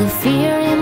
the fear in